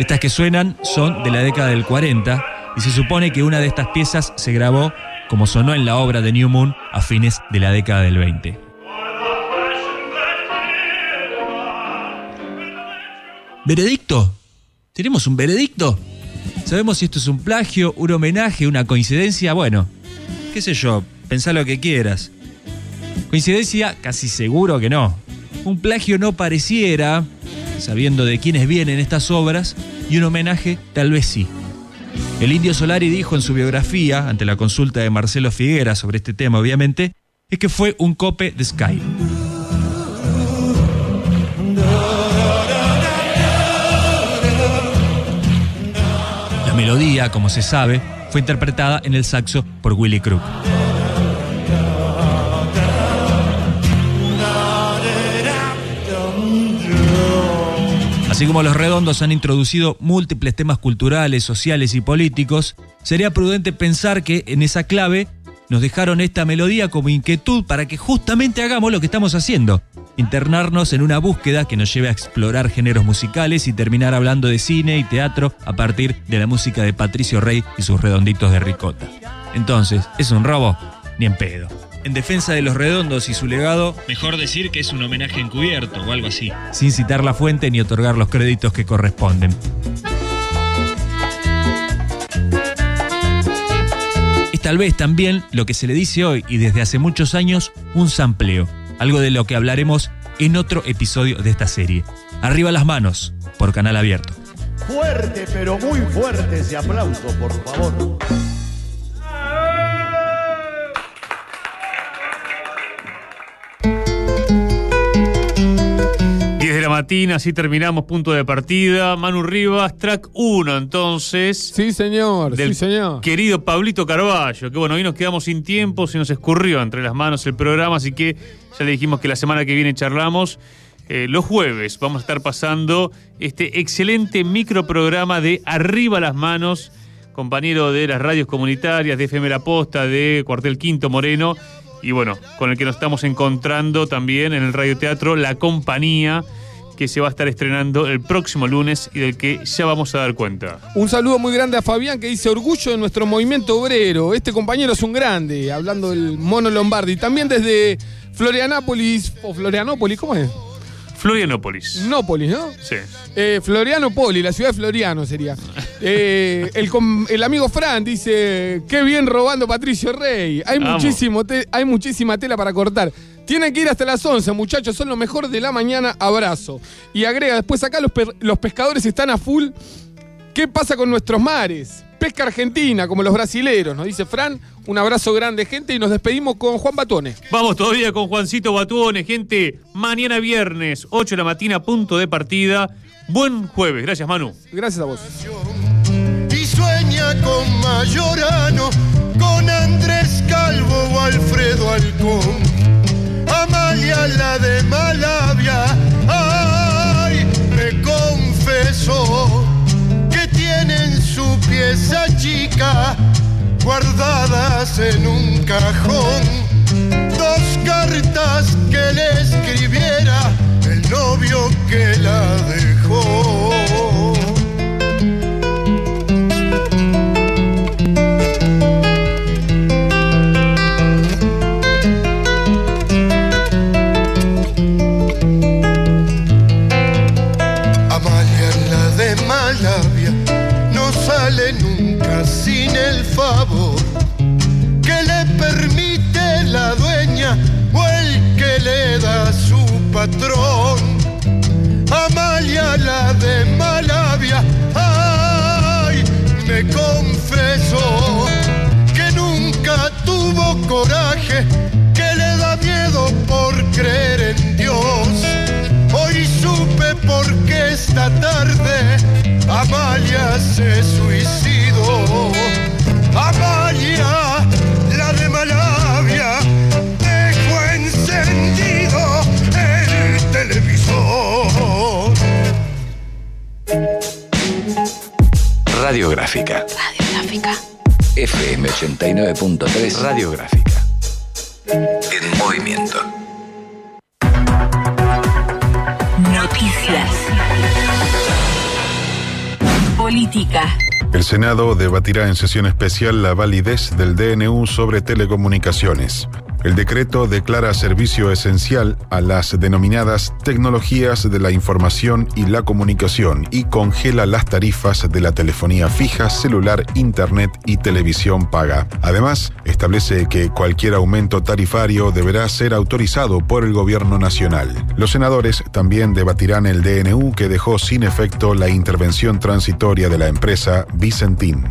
Estas que suenan son de la década del 40 y se supone que una de estas piezas se grabó como sonó en la obra de New Moon a fines de la década del 20. ¿Veredicto? ¿Tenemos un veredicto? ¿Sabemos si esto es un plagio, un homenaje, una coincidencia? Bueno, qué sé yo, pensá lo que quieras. Coincidencia, casi seguro que no. Un plagio no pareciera, sabiendo de quiénes vienen estas obras, y un homenaje tal vez sí. El indio Solari dijo en su biografía, ante la consulta de Marcelo Figuera sobre este tema obviamente, es que fue un cope de Sky. La melodía, como se sabe, fue interpretada en el saxo por Willy Crook. Así como los redondos han introducido múltiples temas culturales, sociales y políticos, sería prudente pensar que en esa clave nos dejaron esta melodía como inquietud para que justamente hagamos lo que estamos haciendo, internarnos en una búsqueda que nos lleve a explorar géneros musicales y terminar hablando de cine y teatro a partir de la música de Patricio Rey y sus redonditos de ricota. Entonces, ¿es un robo? Ni en pedo en defensa de los redondos y su legado, mejor decir que es un homenaje encubierto o algo así. Sin citar la fuente ni otorgar los créditos que corresponden. Es tal vez también lo que se le dice hoy y desde hace muchos años un sampleo, algo de lo que hablaremos en otro episodio de esta serie. Arriba las manos, por canal abierto. Fuerte, pero muy fuerte ese aplauso, por favor. Matina, así terminamos punto de partida. Manu Rivas, track 1 entonces. Sí, señor, del sí, señor. Querido Pablito Carballo, que bueno, hoy nos quedamos sin tiempo, se nos escurrió entre las manos el programa, así que ya le dijimos que la semana que viene charlamos. Eh, los jueves vamos a estar pasando este excelente microprograma de Arriba las Manos, compañero de las radios comunitarias, de FM La Posta, de Cuartel Quinto Moreno, y bueno, con el que nos estamos encontrando también en el radioteatro La Compañía que se va a estar estrenando el próximo lunes y del que ya vamos a dar cuenta. Un saludo muy grande a Fabián que dice orgullo de nuestro movimiento obrero. Este compañero es un grande, hablando del mono Lombardi. También desde Florianápolis, o Florianópolis, ¿cómo es? Florianópolis. Nópolis, ¿no? Sí. Eh, Florianópolis, la ciudad de Floriano sería. Eh, el, amigo Fran dice, qué bien robando Patricio Rey. Hay, muchísimo hay muchísima tela para cortar. Tienen que ir hasta las 11, muchachos, son lo mejor de la mañana, abrazo. Y agrega, después acá los, los pescadores están a full. ¿Qué pasa con nuestros mares? Pesca argentina, como los brasileros, nos dice Fran. Un abrazo grande, gente, y nos despedimos con Juan Batone. Vamos todavía con Juancito Batone, gente. Mañana viernes, 8 de la mañana, punto de partida. Buen jueves. Gracias, Manu. Gracias a vos. Y sueña con Mayorano, con Andrés Calvo o Alfredo Alcón Amalia la de Malavia, ay, me confesó que tienen su pieza chica guardadas en un cajón. Dos cartas que le escribiera el novio que la dejó. Que le permite la dueña o el que le da su patrón. Amalia la de Malavia, ay, me Radiográfica. Radiográfica. FM 89.3. Radiográfica. En movimiento. Noticias. Política. El Senado debatirá en sesión especial la validez del DNU sobre telecomunicaciones. El decreto declara servicio esencial a las denominadas tecnologías de la información y la comunicación y congela las tarifas de la telefonía fija, celular, internet y televisión paga. Además, establece que cualquier aumento tarifario deberá ser autorizado por el gobierno nacional. Los senadores también debatirán el DNU que dejó sin efecto la intervención transitoria de la empresa Vicentín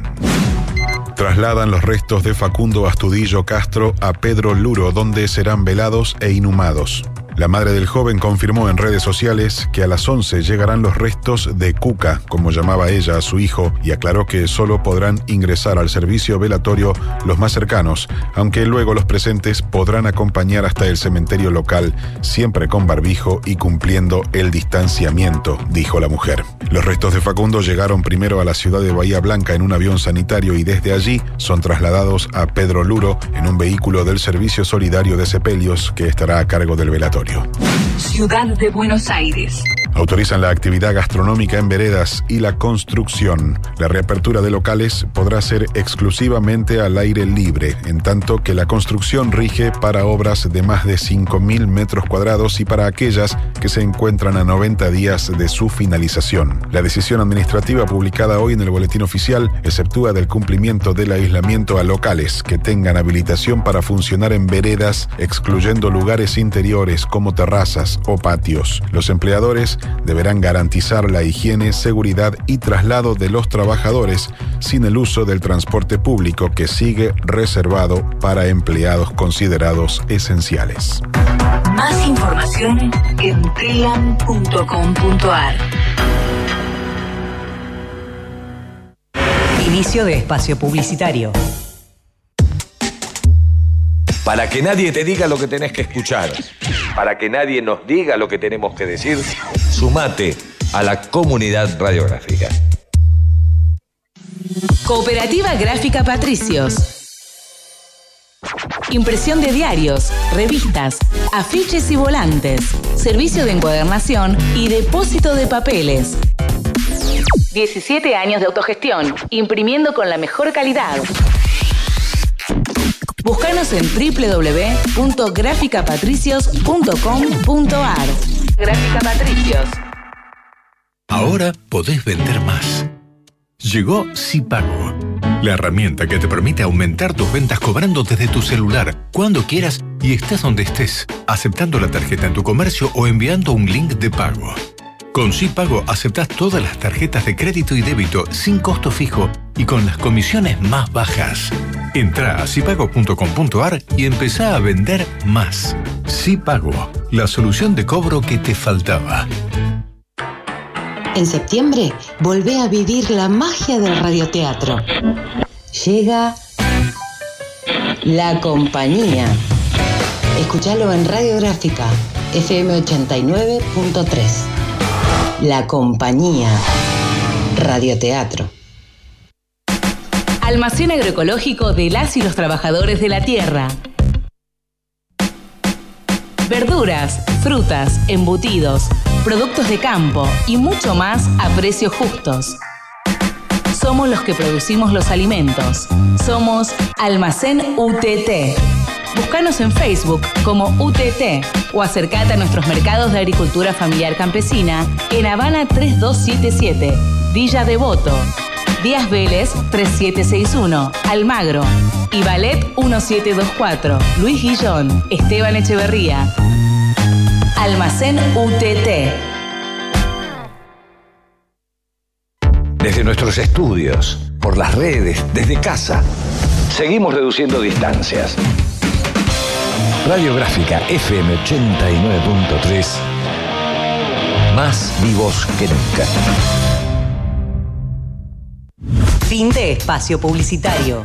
trasladan los restos de Facundo Astudillo Castro a Pedro Luro, donde serán velados e inhumados. La madre del joven confirmó en redes sociales que a las 11 llegarán los restos de Cuca, como llamaba ella a su hijo, y aclaró que solo podrán ingresar al servicio velatorio los más cercanos, aunque luego los presentes podrán acompañar hasta el cementerio local, siempre con barbijo y cumpliendo el distanciamiento, dijo la mujer. Los restos de Facundo llegaron primero a la ciudad de Bahía Blanca en un avión sanitario y desde allí son trasladados a Pedro Luro en un vehículo del Servicio Solidario de Sepelios que estará a cargo del velatorio. Ciudad de Buenos Aires. Autorizan la actividad gastronómica en veredas y la construcción. La reapertura de locales podrá ser exclusivamente al aire libre, en tanto que la construcción rige para obras de más de 5.000 metros cuadrados y para aquellas que se encuentran a 90 días de su finalización. La decisión administrativa publicada hoy en el Boletín Oficial exceptúa del cumplimiento del aislamiento a locales que tengan habilitación para funcionar en veredas, excluyendo lugares interiores como terrazas o patios. Los empleadores deberán garantizar la higiene, seguridad y traslado de los trabajadores sin el uso del transporte público que sigue reservado para empleados considerados esenciales. Más información en telam.com.ar. Inicio de espacio publicitario. Para que nadie te diga lo que tenés que escuchar, para que nadie nos diga lo que tenemos que decir, sumate a la comunidad radiográfica. Cooperativa Gráfica Patricios. Impresión de diarios, revistas, afiches y volantes, servicio de encuadernación y depósito de papeles. 17 años de autogestión, imprimiendo con la mejor calidad. Búscanos en www.graficapatricios.com.ar. Gráfica Patricios. Ahora podés vender más. Llegó Sipago, la herramienta que te permite aumentar tus ventas cobrando desde tu celular, cuando quieras y estés donde estés, aceptando la tarjeta en tu comercio o enviando un link de pago. Con Sipago aceptas todas las tarjetas de crédito y débito sin costo fijo y con las comisiones más bajas. Entra a sipago.com.ar y empezá a vender más. Sipago, la solución de cobro que te faltaba. En septiembre, volvé a vivir la magia del radioteatro. Llega La Compañía. Escúchalo en Radiográfica, FM 89.3. La Compañía. Radioteatro. Almacén agroecológico de las y los trabajadores de la tierra. Verduras, frutas, embutidos, productos de campo y mucho más a precios justos. Somos los que producimos los alimentos. Somos Almacén UTT. Búscanos en Facebook como UTT o acercate a nuestros mercados de agricultura familiar campesina en Habana 3277, Villa Devoto, Díaz Vélez 3761, Almagro y Ballet 1724, Luis Guillón, Esteban Echeverría. Almacén UTT. Desde nuestros estudios, por las redes, desde casa, seguimos reduciendo distancias. Radiográfica FM 89.3, más vivos que nunca. Fin de espacio publicitario.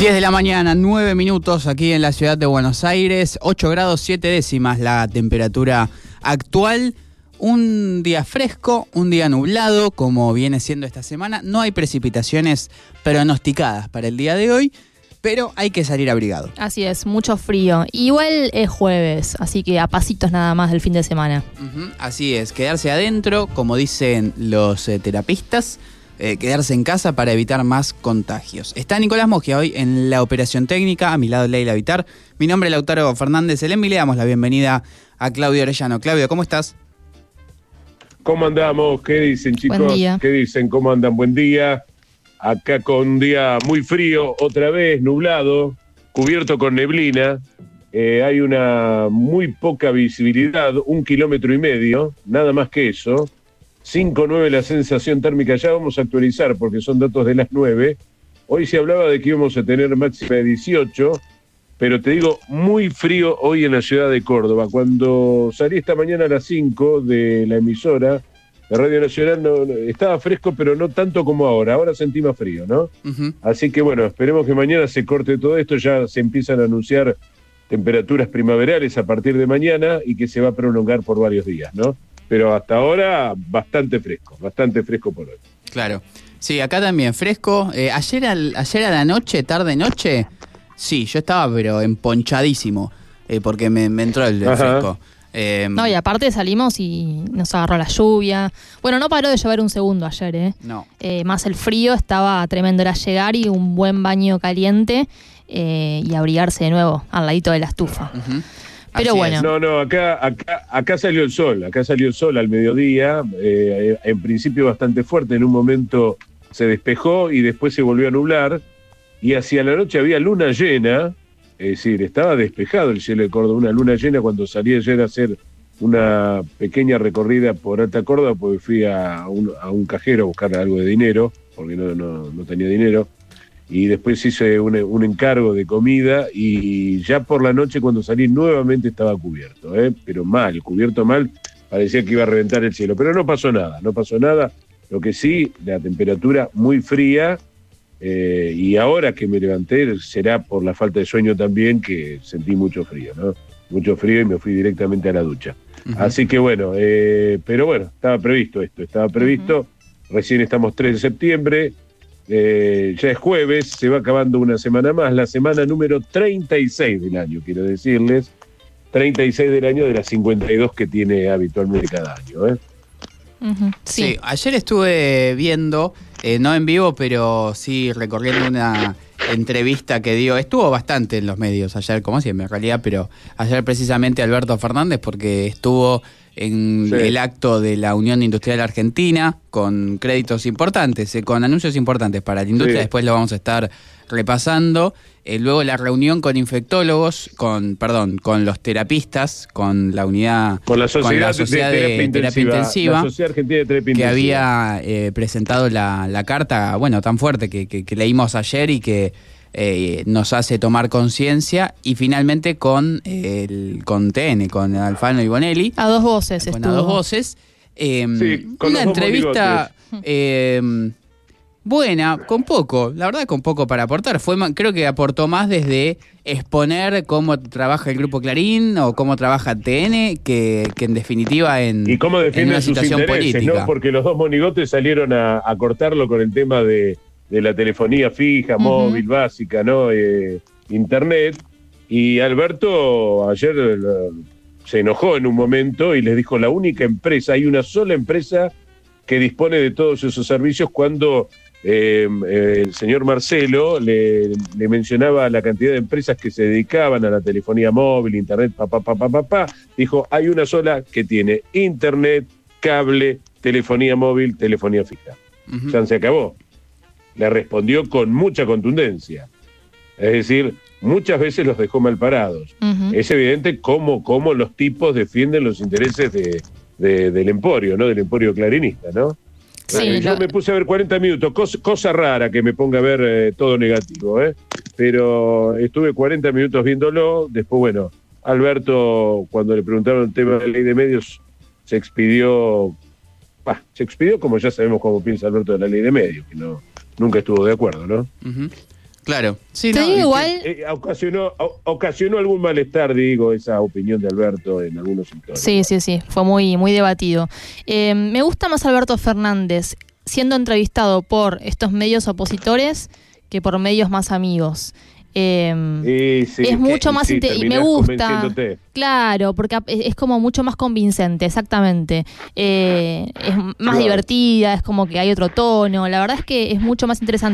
10 de la mañana, 9 minutos aquí en la ciudad de Buenos Aires, 8 grados 7 décimas la temperatura actual. Un día fresco, un día nublado, como viene siendo esta semana. No hay precipitaciones pronosticadas para el día de hoy, pero hay que salir abrigado. Así es, mucho frío. Igual es jueves, así que a pasitos nada más del fin de semana. Así es, quedarse adentro, como dicen los eh, terapistas, eh, quedarse en casa para evitar más contagios. Está Nicolás Mogia hoy en la operación técnica, a mi lado Leila Vitar. Mi nombre es Lautaro Fernández Elemi, le damos la bienvenida a Claudio Orellano. Claudio, ¿cómo estás? ¿Cómo andamos? ¿Qué dicen, chicos? Buen día. ¿Qué dicen? ¿Cómo andan? Buen día. Acá con un día muy frío, otra vez nublado, cubierto con neblina. Eh, hay una muy poca visibilidad, un kilómetro y medio, nada más que eso. 5.9 la sensación térmica, ya vamos a actualizar porque son datos de las 9. Hoy se hablaba de que íbamos a tener máxima de 18, pero te digo, muy frío hoy en la ciudad de Córdoba. Cuando salí esta mañana a las 5 de la emisora de Radio Nacional, no- no- estaba fresco, pero no tanto como ahora. Ahora sentí más frío, ¿no? Así que bueno, esperemos que mañana se corte todo esto, ya se empiezan a anunciar temperaturas primaverales a partir de mañana y que se va a prolongar por varios días, ¿no? Pero hasta ahora bastante fresco, bastante fresco por hoy. Claro. Sí, acá también fresco. Eh, ayer, al- ayer a la noche, tarde noche, sí, yo estaba pero emponchadísimo, eh, porque me, me entró el, fresco. Eh, No, y aparte salimos y nos agarró la lluvia. Bueno, no paró de llover un segundo ayer, ¿eh? No. Eh, más el frío, estaba tremendo. Era llegar y un buen baño caliente eh, y abrigarse de nuevo al ladito de la estufa. Pero bueno. No, no, acá, acá, acá salió el sol, acá salió el sol al mediodía, eh, en principio bastante fuerte, en un momento se despejó y después se volvió a nublar, y hacia la noche había luna llena, es decir, estaba despejado el cielo de Córdoba, una luna llena cuando salí ayer a hacer una pequeña recorrida por Alta Córdoba, porque fui a un, a un cajero a buscar algo de dinero, porque no, no, no tenía dinero, y después hice un, un encargo de comida y ya por la noche cuando salí nuevamente estaba cubierto, ¿eh? pero mal, cubierto mal, parecía que iba a reventar el cielo, pero no pasó nada, no pasó nada, lo que sí, la temperatura muy fría eh, y ahora que me levanté será por la falta de sueño también que sentí mucho frío, ¿no? Mucho frío y me fui directamente a la ducha. Así que bueno, eh, pero bueno, estaba previsto esto, estaba previsto, recién estamos 3 de septiembre, eh, ya es jueves, se va acabando una semana más, la semana número 36 del año, quiero decirles, 36 del año de las 52 que tiene habitualmente cada año. ¿eh? Sí. ayer estuve viendo, eh, no en vivo, pero sí recorriendo una entrevista que dio. Estuvo bastante en los medios ayer, como siempre en realidad, pero ayer precisamente Alberto Fernández, porque estuvo en Sí. el acto de la Unión Industrial Argentina con créditos importantes, eh, con anuncios importantes para la industria. Sí. Después lo vamos a estar repasando. Eh, luego la reunión con infectólogos, con, perdón, con los terapistas, con la unidad, Con la Sociedad, la sociedad de, de, Terapia terapia Intensiva, la Sociedad Argentina de Terapia que Intensiva. había eh, presentado la, la carta, bueno, tan fuerte que, que- que leímos ayer y que eh, nos hace tomar conciencia, y finalmente con el con TN, con Alfano y Bonelli. A dos voces Con a estuvo. dos voces. eh, Sí, con una entrevista eh, buena, con poco, la verdad con poco para aportar. Fue ma- creo que aportó más desde exponer cómo trabaja el grupo Clarín o cómo trabaja TN, que, que en definitiva en, y cómo en defienden una sus situación política. ¿no? Porque los dos monigotes salieron a, a cortarlo con el tema de, de la telefonía fija, móvil, básica, ¿no? Eh, internet. Y Alberto ayer eh, se enojó en un momento y les dijo, la única empresa, hay una sola empresa que dispone de todos esos servicios cuando eh, eh, el señor Marcelo le, le mencionaba la cantidad de empresas que se dedicaban a la telefonía móvil, internet, papá, papá, papá, dijo, hay una sola que tiene internet, cable, telefonía móvil, telefonía fija. Ya se acabó. Le respondió con mucha contundencia. Es decir, muchas veces los dejó mal parados. Es evidente cómo, cómo los tipos defienden los intereses de, de- del emporio, ¿no? Del emporio clarinista, ¿no? Sí, yo lo- me puse a ver 40 minutos, cosa, cosa rara que me ponga a ver eh, todo negativo, ¿eh? Pero estuve 40 minutos viéndolo, después, bueno, Alberto, cuando le preguntaron el tema de la ley de medios, se expidió, bah, se expidió como ya sabemos cómo piensa Alberto de la ley de medios, que no, nunca estuvo de acuerdo, ¿no? Ujú. Claro. Sí, no, igual, Eh, ocasionó, o- ocasionó algún malestar, digo, esa opinión de Alberto en algunos sectores. Sí, sí, sí, fue muy, muy debatido. Eh, me gusta más Alberto Fernández siendo entrevistado por estos medios opositores que por medios más amigos. Eh, Sí, sí, es que- mucho más sí, y me gusta. Claro, porque es es como mucho más convincente, exactamente. Eh, es más Claro. divertida, es como que hay otro tono. La verdad es que es mucho más interesante